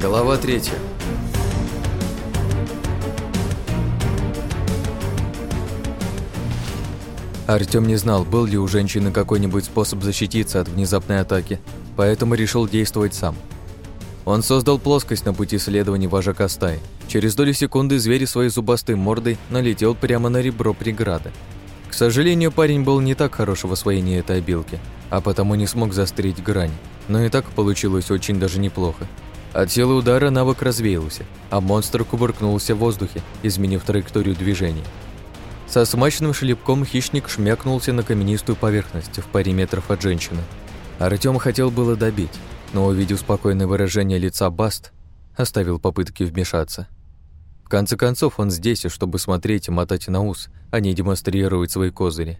Глава третья. Артём не знал, был ли у женщины какой-нибудь способ защититься от внезапной атаки, поэтому решил действовать сам. Он создал плоскость на пути следования вожака стаи. Через долю секунды зверь своей зубастой мордой налетел прямо на ребро преграды. К сожалению, парень был не так хорош в освоении этой обилки, а потому не смог застрять грань, но и так получилось очень даже неплохо. От силы удара навык развеялся, а монстр кувыркнулся в воздухе, изменив траекторию движения. Со смачным шлепком хищник шмякнулся на каменистую поверхность в паре метров от женщины. Артём хотел было добить, но, увидев спокойное выражение лица Баст, оставил попытки вмешаться. В конце концов, он здесь, чтобы смотреть и мотать на ус, а не демонстрировать свои козыри.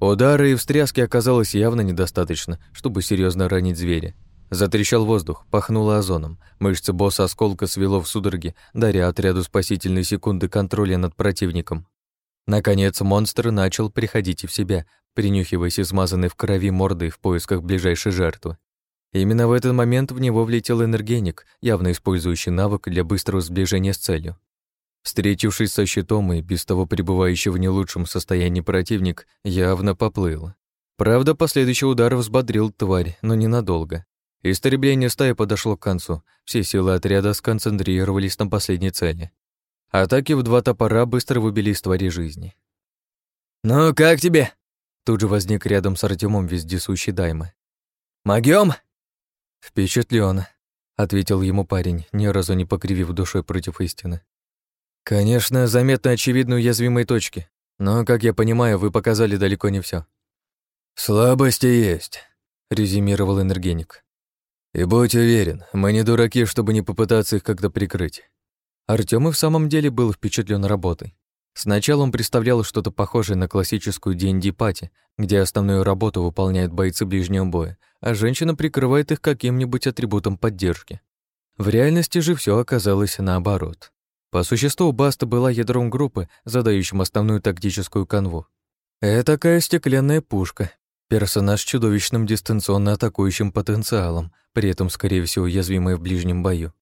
Удары и встряски оказалось явно недостаточно, чтобы серьезно ранить зверя. Затрещал воздух, пахнуло озоном. Мышцы босса осколка свело в судороги, даря отряду спасительные секунды контроля над противником. Наконец монстр начал приходить в себя, принюхиваясь измазанной в крови мордой в поисках ближайшей жертвы. Именно в этот момент в него влетел энергеник, явно использующий навык для быстрого сближения с целью. Встретившись со щитом и без того пребывающий в не лучшем состоянии противник, явно поплыл. Правда, последующий удар взбодрил тварь, но ненадолго. Истребление стаи подошло к концу, все силы отряда сконцентрировались на последней цели. Атаки в два топора быстро выбили из твари жизни. «Ну, как тебе?» Тут же возник рядом с Артемом вездесущий Даймы. «Могём?» «Впечатлён», — ответил ему парень, ни разу не покривив душой против истины. «Конечно, заметно очевидны уязвимые точки, но, как я понимаю, вы показали далеко не все. «Слабости есть», — резюмировал энергеник. И будь уверен, мы не дураки, чтобы не попытаться их как-то прикрыть. Артём и в самом деле был впечатлен работой. Сначала он представлял что-то похожее на классическую D&D-пати, где основную работу выполняют бойцы ближнего боя, а женщина прикрывает их каким-нибудь атрибутом поддержки. В реальности же все оказалось наоборот. По существу Баста была ядром группы, задающим основную тактическую канву. Это такая стеклянная пушка, персонаж с чудовищным дистанционно атакующим потенциалом, при этом, скорее всего, уязвимая в ближнем бою.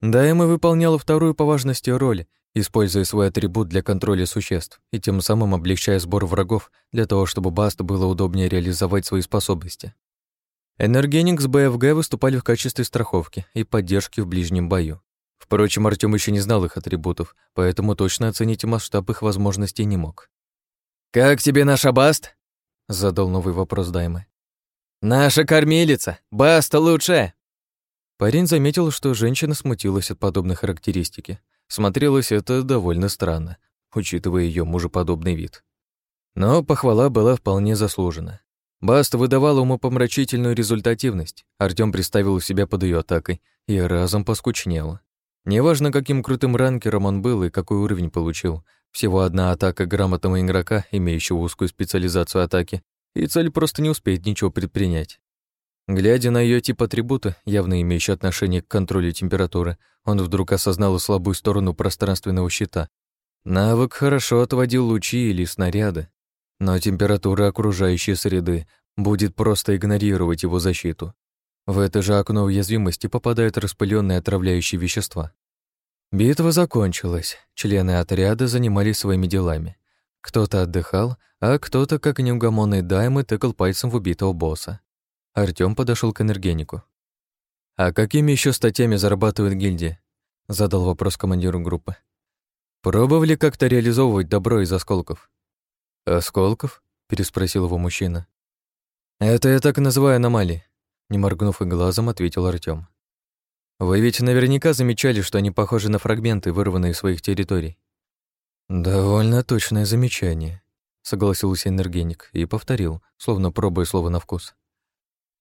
Дайма выполняла вторую по важности роль, используя свой атрибут для контроля существ и тем самым облегчая сбор врагов для того, чтобы Баст было удобнее реализовать свои способности. Энергеник с БФГ выступали в качестве страховки и поддержки в ближнем бою. Впрочем, Артём еще не знал их атрибутов, поэтому точно оценить масштаб их возможностей не мог. «Как тебе наша Баст?» — задал новый вопрос Даймы. «Наша кормилица! Баста лучшая!» Парень заметил, что женщина смутилась от подобной характеристики. Смотрелось это довольно странно, учитывая ее мужеподобный вид. Но похвала была вполне заслужена. Баста выдавала умопомрачительную результативность. Артём представил себя под ее атакой и разом поскучнел. Неважно, каким крутым ранкером он был и какой уровень получил, всего одна атака грамотного игрока, имеющего узкую специализацию атаки, и цель просто не успеет ничего предпринять. Глядя на ее тип атрибута, явно имеющий отношение к контролю температуры, он вдруг осознал слабую сторону пространственного щита. Навык хорошо отводил лучи или снаряды, но температура окружающей среды будет просто игнорировать его защиту. В это же окно уязвимости попадают распыленные отравляющие вещества. Битва закончилась, члены отряда занимались своими делами. Кто-то отдыхал, а кто-то, как неугомонный даймы, тыкал пальцем в убитого босса. Артём подошел к энергенику. «А какими еще статьями зарабатывает гильдия?» — задал вопрос командиру группы. «Пробовали как-то реализовывать добро из осколков?» «Осколков?» — переспросил его мужчина. «Это я так называю аномалии», — не моргнув и глазом, ответил Артём. «Вы ведь наверняка замечали, что они похожи на фрагменты, вырванные из своих территорий. «Довольно точное замечание», — согласился энергеник и повторил, словно пробуя слово на вкус.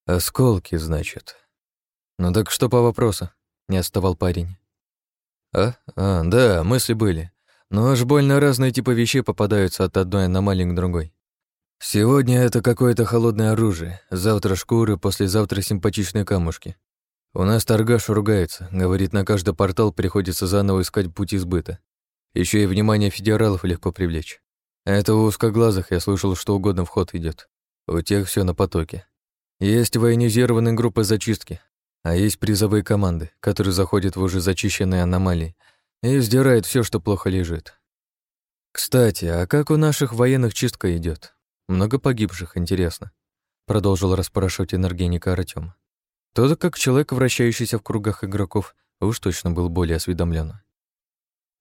«Осколки, значит». «Ну так что по вопросу?» — не отставал парень. «А? А, да, мысли были. Но аж больно разные типы вещей попадаются от одной аномалии к другой. Сегодня это какое-то холодное оружие, завтра шкуры, послезавтра симпатичные камушки. У нас торгаш ругается, говорит, на каждый портал приходится заново искать путь избыта. Еще и внимание федералов легко привлечь. Это у узкоглазых я слышал, что угодно в ход идет. У тех все на потоке. Есть военизированные группы зачистки. А есть призовые команды, которые заходят в уже зачищенные аномалии и сдирают все, что плохо лежит. Кстати, а как у наших военных чистка идет? Много погибших, интересно. Продолжил расспрашивать энергеника Артём. Тот, как человек, вращающийся в кругах игроков, уж точно был более осведомлен.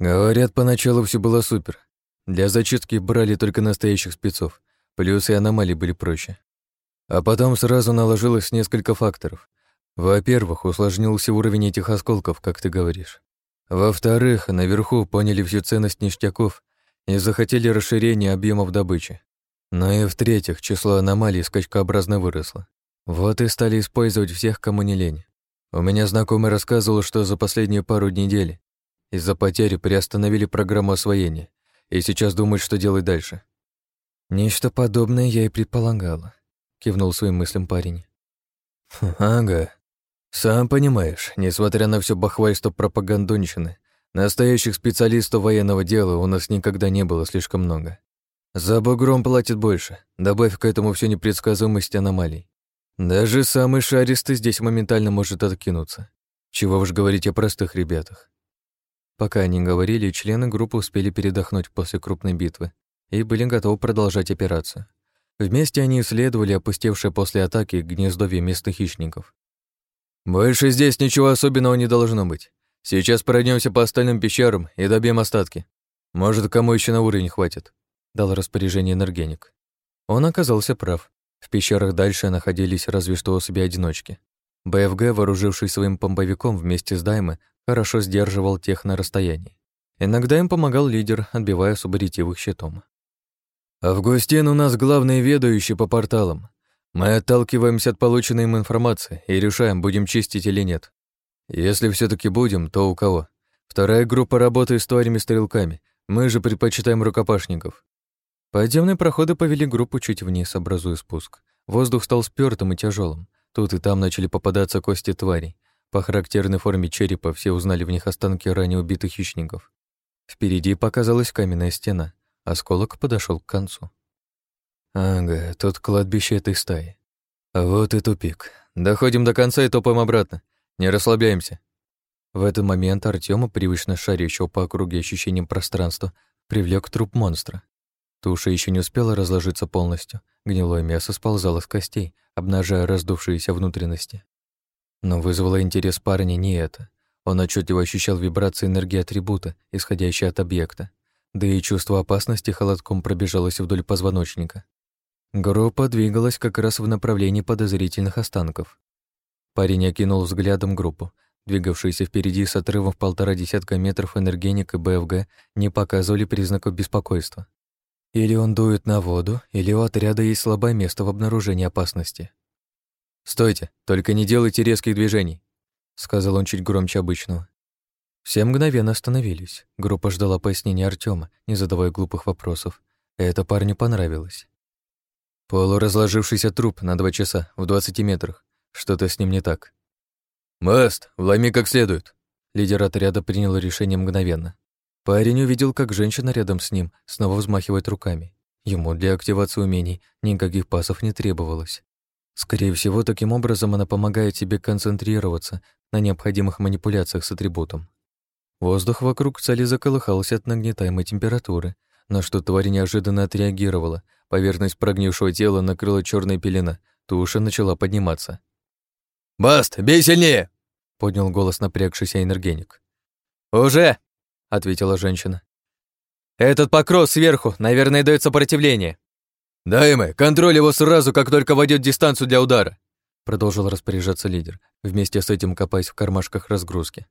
Говорят, поначалу все было супер. Для зачистки брали только настоящих спецов, плюс и аномалии были проще. А потом сразу наложилось несколько факторов. Во-первых, усложнился уровень этих осколков, как ты говоришь. Во-вторых, наверху поняли всю ценность ништяков и захотели расширения объемов добычи. Но и в-третьих, число аномалий скачкообразно выросло. Вот и стали использовать всех, кому не лень. У меня знакомый рассказывал, что за последние пару недель из-за потери приостановили программу освоения и сейчас думают, что делать дальше. «Нечто подобное я и предполагала», — кивнул своим мыслям парень. «Ага. Сам понимаешь, несмотря на все бахвальство пропагандонщины, настоящих специалистов военного дела у нас никогда не было слишком много. За бугром платят больше, добавь к этому всю непредсказуемость аномалий. Даже самый шаристый здесь моментально может откинуться. Чего уж говорить о простых ребятах. Пока они говорили, члены группы успели передохнуть после крупной битвы и были готовы продолжать операцию. Вместе они исследовали опустевшее после атаки гнездовье местных хищников. «Больше здесь ничего особенного не должно быть. Сейчас пройдемся по остальным пещерам и добьем остатки. Может, кому еще на уровень хватит», — дал распоряжение энергеник. Он оказался прав. В пещерах дальше находились разве что особи-одиночки. БФГ, вооруживший своим помповиком вместе с Даймы, хорошо сдерживал тех на расстоянии. Иногда им помогал лидер, отбивая субаритивых щитом. «Августин у нас главный ведущий по порталам. Мы отталкиваемся от полученной им информации и решаем, будем чистить или нет. Если все таки будем, то у кого? Вторая группа работает с тварями-стрелками, мы же предпочитаем рукопашников. Подземные проходы повели группу чуть вниз, образуя спуск. Воздух стал спёртым и тяжелым. Тут и там начали попадаться кости тварей. По характерной форме черепа все узнали в них останки ранее убитых хищников. Впереди показалась каменная стена. Осколок подошел к концу. Ага, тут кладбище этой стаи. Вот и тупик. Доходим до конца и топаем обратно. Не расслабляемся. В этот момент Артема, привычно шарящего по округе ощущением пространства, привлек труп монстра. Туша еще не успела разложиться полностью. Гнилое мясо сползало с костей, обнажая раздувшиеся внутренности. Но вызвало интерес парня не это. Он отчетливо ощущал вибрации энергии атрибута, исходящей от объекта. Да и чувство опасности холодком пробежалось вдоль позвоночника. Группа двигалась как раз в направлении подозрительных останков. Парень окинул взглядом группу. Двигавшиеся впереди с отрывом в полтора десятка метров энергеник и БФГ не показывали признаков беспокойства. Или он дует на воду, или у отряда есть слабое место в обнаружении опасности. «Стойте, только не делайте резких движений», — сказал он чуть громче обычного. Все мгновенно остановились. Группа ждала пояснения Артема, не задавая глупых вопросов. Это парню понравилось. Полуразложившийся труп на два часа, в двадцати метрах. Что-то с ним не так. «Маст, вломи как следует!» Лидер отряда принял решение мгновенно. Парень увидел, как женщина рядом с ним снова взмахивает руками. Ему для активации умений никаких пасов не требовалось. Скорее всего, таким образом она помогает себе концентрироваться на необходимых манипуляциях с атрибутом. Воздух вокруг цели заколыхался от нагнетаемой температуры, на что тварь неожиданно отреагировала, Поверхность прогнившего тела накрыла черная пелена, туша начала подниматься. «Баст, бей сильнее!» — поднял голос напрягшийся энергеник. «Уже!» — ответила женщина. «Этот покров сверху, наверное, дает сопротивление». «Дай мы, контроль его сразу, как только войдет дистанцию для удара», продолжил распоряжаться лидер, вместе с этим копаясь в кармашках разгрузки.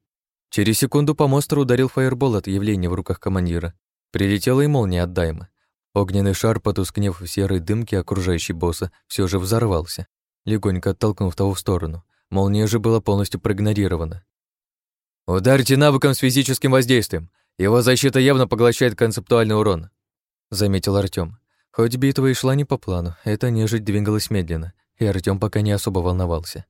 Через секунду по монстру ударил фаербол от явления в руках командира. Прилетела и молния от Дайма. Огненный шар, потускнев в серой дымке окружающей босса, все же взорвался, легонько оттолкнув того в сторону. Молния же была полностью проигнорирована. «Ударьте навыком с физическим воздействием. Его защита явно поглощает концептуальный урон», — заметил Артём. Хоть битва и шла не по плану, эта нежить двигалась медленно, и Артём пока не особо волновался.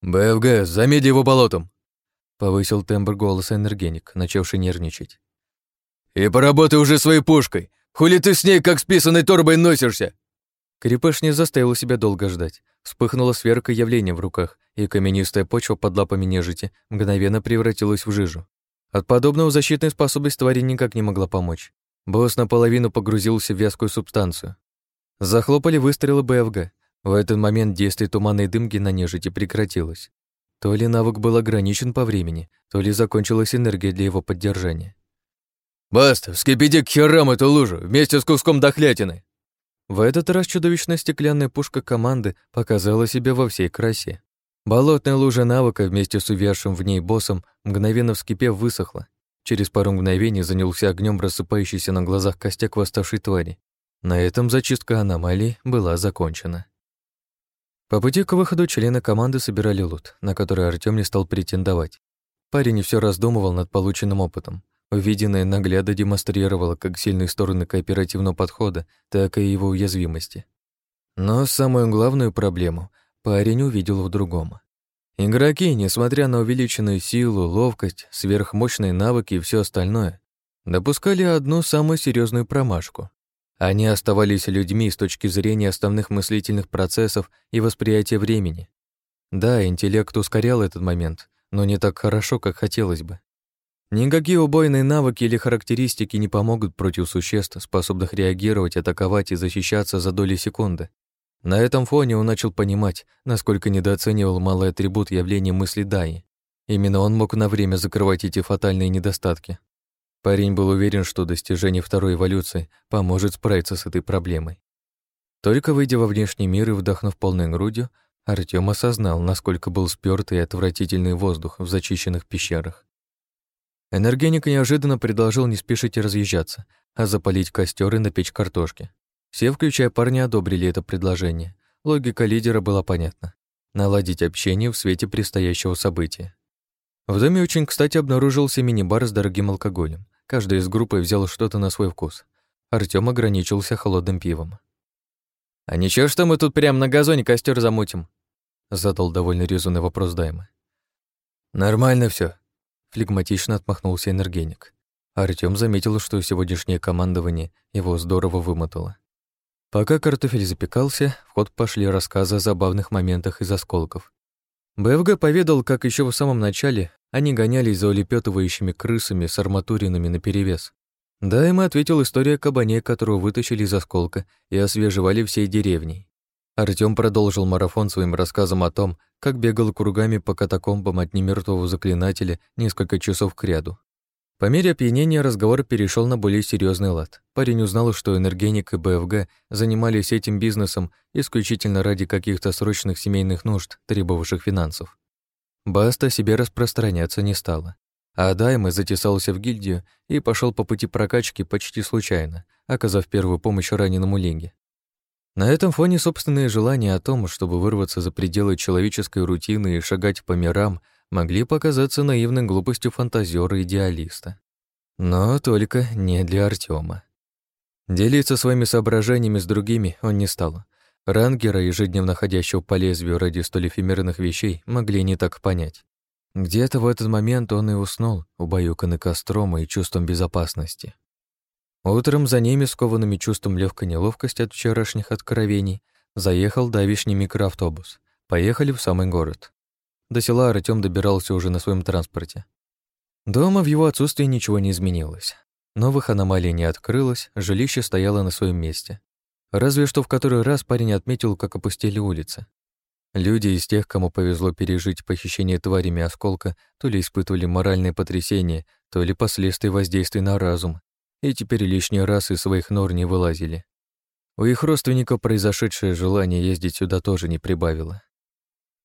«БФГ, замедли его болотом!» — повысил тембр голоса энергеник, начавший нервничать. «И поработай уже своей пушкой! Хули ты с ней, как с писаной торбой, носишься?» Крепыш не заставил себя долго ждать. Вспыхнула сверка явления в руках, и каменистая почва под лапами нежити мгновенно превратилась в жижу. От подобного защитной способность твари никак не могла помочь. Босс наполовину погрузился в вязкую субстанцию. Захлопали выстрелы БФГ. В этот момент действие туманной дымки на нежити прекратилось. То ли навык был ограничен по времени, то ли закончилась энергия для его поддержания. «Баста, вскипяти к херам эту лужу вместе с куском дохлятины!» В этот раз чудовищная стеклянная пушка команды показала себя во всей красе. Болотная лужа навыка вместе с увязшим в ней боссом, мгновенно вскипев, высохла. Через пару мгновений занялся огнем рассыпающийся на глазах костяк восставшей твари. На этом зачистка аномалий была закончена. По пути к выходу члены команды собирали лут, на который Артём не стал претендовать. Парень все раздумывал над полученным опытом. Увиденное наглядно демонстрировало как сильные стороны кооперативного подхода, так и его уязвимости. Но самую главную проблему парень увидел в другом. Игроки, несмотря на увеличенную силу, ловкость, сверхмощные навыки и все остальное, допускали одну самую серьезную промашку. Они оставались людьми с точки зрения основных мыслительных процессов и восприятия времени. Да, интеллект ускорял этот момент, но не так хорошо, как хотелось бы. Никакие убойные навыки или характеристики не помогут против существ, способных реагировать, атаковать и защищаться за доли секунды. На этом фоне он начал понимать, насколько недооценивал малый атрибут явления мысли Даи. Именно он мог на время закрывать эти фатальные недостатки. Парень был уверен, что достижение второй эволюции поможет справиться с этой проблемой. Только выйдя во внешний мир и вдохнув полной грудью, Артём осознал, насколько был спёртый и отвратительный воздух в зачищенных пещерах. Энергеник неожиданно предложил не спешить и разъезжаться, а запалить костер и напечь картошки. Все, включая парня, одобрили это предложение. Логика лидера была понятна. Наладить общение в свете предстоящего события. В доме очень, кстати, обнаружился мини-бар с дорогим алкоголем. Каждый из группы взял что-то на свой вкус. Артём ограничился холодным пивом. «А ничего, что мы тут прямо на газоне костер замутим?» Задал довольно резонный вопрос Даймы. «Нормально все, Флегматично отмахнулся энергеник. Артём заметил, что сегодняшнее командование его здорово вымотало. Пока картофель запекался, в ход пошли рассказы о забавных моментах из осколков. БФГ поведал, как еще в самом начале они гонялись за улепетывающими крысами с арматуринами наперевес. Да, им ответил история кабане, которого вытащили из осколка и освежевали всей деревней. Артём продолжил марафон своим рассказом о том, как бегал кругами по катакомбам от немертвого заклинателя несколько часов кряду. По мере опьянения разговор перешел на более серьезный лад. Парень узнал, что энергеник и БФГ занимались этим бизнесом исключительно ради каких-то срочных семейных нужд, требовавших финансов. Баста себе распространяться не стала. А Дайме затесался в гильдию и пошел по пути прокачки почти случайно, оказав первую помощь раненому Ленге. На этом фоне собственные желания о том, чтобы вырваться за пределы человеческой рутины и шагать по мирам, могли показаться наивной глупостью фантазера-идеалиста. Но только не для Артема. Делиться своими соображениями с другими он не стал. Рангера, ежедневно ходящего по лезвию ради столь эфемерных вещей, могли не так понять. Где-то в этот момент он и уснул, убаюканный костром и чувством безопасности. Утром за ними, скованными чувством легкой неловкости от вчерашних откровений, заехал давишний микроавтобус. Поехали в самый город. До села Артём добирался уже на своем транспорте. Дома в его отсутствии ничего не изменилось. Новых аномалий не открылось, жилище стояло на своем месте. Разве что в который раз парень отметил, как опустили улицы. Люди из тех, кому повезло пережить похищение тварями осколка, то ли испытывали моральное потрясение, то ли последствия воздействия на разум, и теперь лишний раз из своих нор не вылазили. У их родственников произошедшее желание ездить сюда тоже не прибавило.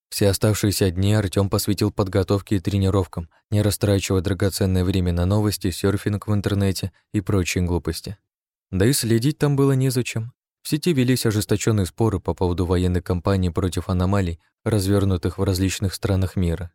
Все оставшиеся дни Артём посвятил подготовке и тренировкам, не растрачивая драгоценное время на новости, серфинг в интернете и прочие глупости. Да и следить там было незачем. В сети велись ожесточенные споры по поводу военной кампании против аномалий, развернутых в различных странах мира.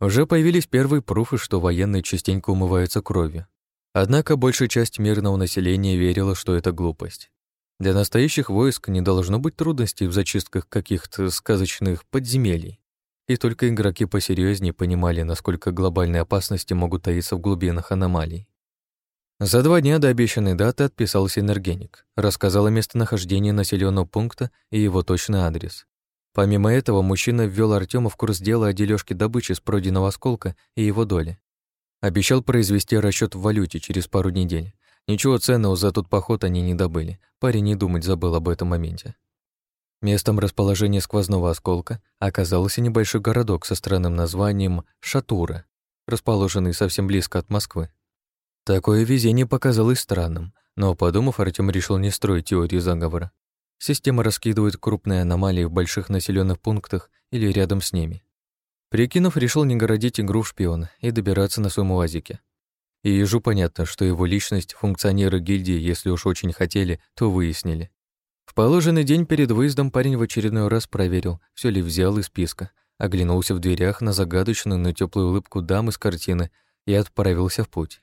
Уже появились первые пруфы, что военные частенько умываются кровью. Однако большая часть мирного населения верила, что это глупость. Для настоящих войск не должно быть трудностей в зачистках каких-то сказочных подземелий. И только игроки посерьезнее понимали, насколько глобальные опасности могут таиться в глубинах аномалий. За два дня до обещанной даты отписался энергеник, рассказал о местонахождении населенного пункта и его точный адрес. Помимо этого, мужчина ввел Артема в курс дела о дележке добычи с пройденного осколка и его доли. Обещал произвести расчет в валюте через пару недель. Ничего ценного за тот поход они не добыли. Парень не думать забыл об этом моменте. Местом расположения сквозного осколка оказался небольшой городок со странным названием Шатура, расположенный совсем близко от Москвы. Такое везение показалось странным, но, подумав, Артём решил не строить теории заговора. Система раскидывает крупные аномалии в больших населенных пунктах или рядом с ними. Прикинув, решил не городить игру в шпиона и добираться на своем УАЗике. И ежу понятно, что его личность функционеры гильдии, если уж очень хотели, то выяснили. В положенный день перед выездом парень в очередной раз проверил, все ли взял из списка, оглянулся в дверях на загадочную, но теплую улыбку дамы с картины и отправился в путь.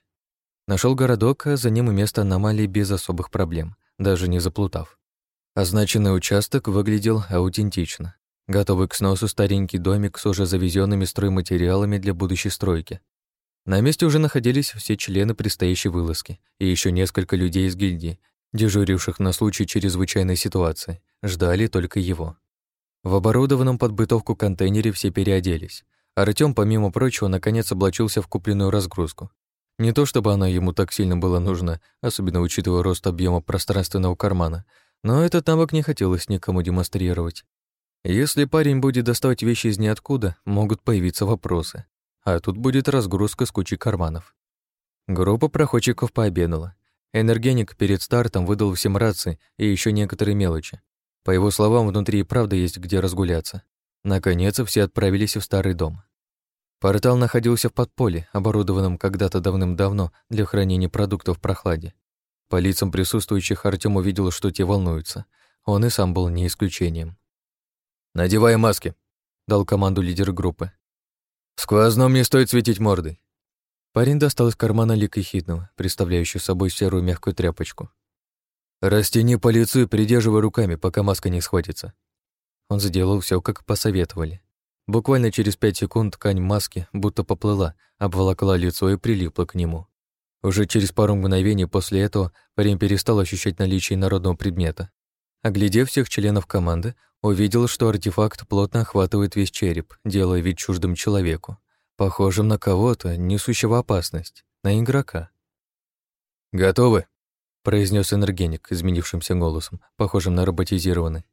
Нашел городок, а за ним и место аномалии без особых проблем, даже не заплутав. Означенный участок выглядел аутентично. Готовый к сносу старенький домик с уже завезенными стройматериалами для будущей стройки. На месте уже находились все члены предстоящей вылазки и еще несколько людей из гильдии, дежуривших на случай чрезвычайной ситуации, ждали только его. В оборудованном под бытовку контейнере все переоделись. Артём, помимо прочего, наконец облачился в купленную разгрузку. Не то чтобы она ему так сильно была нужна, особенно учитывая рост объема пространственного кармана, но этот навык не хотелось никому демонстрировать. Если парень будет доставать вещи из ниоткуда, могут появиться вопросы. А тут будет разгрузка с кучей карманов. Группа проходчиков пообедала. Энергеник перед стартом выдал всем рации и еще некоторые мелочи. По его словам, внутри и правда есть где разгуляться. Наконец, все отправились в старый дом. Портал находился в подполе, оборудованном когда-то давным-давно для хранения продуктов в прохладе. По лицам присутствующих Артём увидел, что те волнуются. Он и сам был не исключением. «Надевай маски», — дал команду лидер группы. «В сквозном не стоит светить мордой». Парень достал из кармана лик ехидного, представляющий собой серую мягкую тряпочку. «Растяни по лицу и придерживай руками, пока маска не схватится». Он сделал все, как посоветовали. Буквально через пять секунд ткань маски будто поплыла, обволокла лицо и прилипла к нему. Уже через пару мгновений после этого парень перестал ощущать наличие народного предмета. Оглядев всех членов команды, увидел, что артефакт плотно охватывает весь череп, делая вид чуждым человеку, похожим на кого-то, несущего опасность, на игрока. «Готовы?» — произнес энергеник изменившимся голосом, похожим на роботизированный.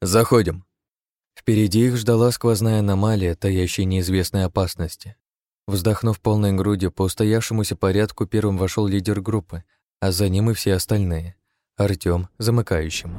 «Заходим!» Впереди их ждала сквозная аномалия, таящая неизвестной опасности. Вздохнув полной грудью, по устоявшемуся порядку первым вошел лидер группы, а за ним и все остальные. Артём замыкающим.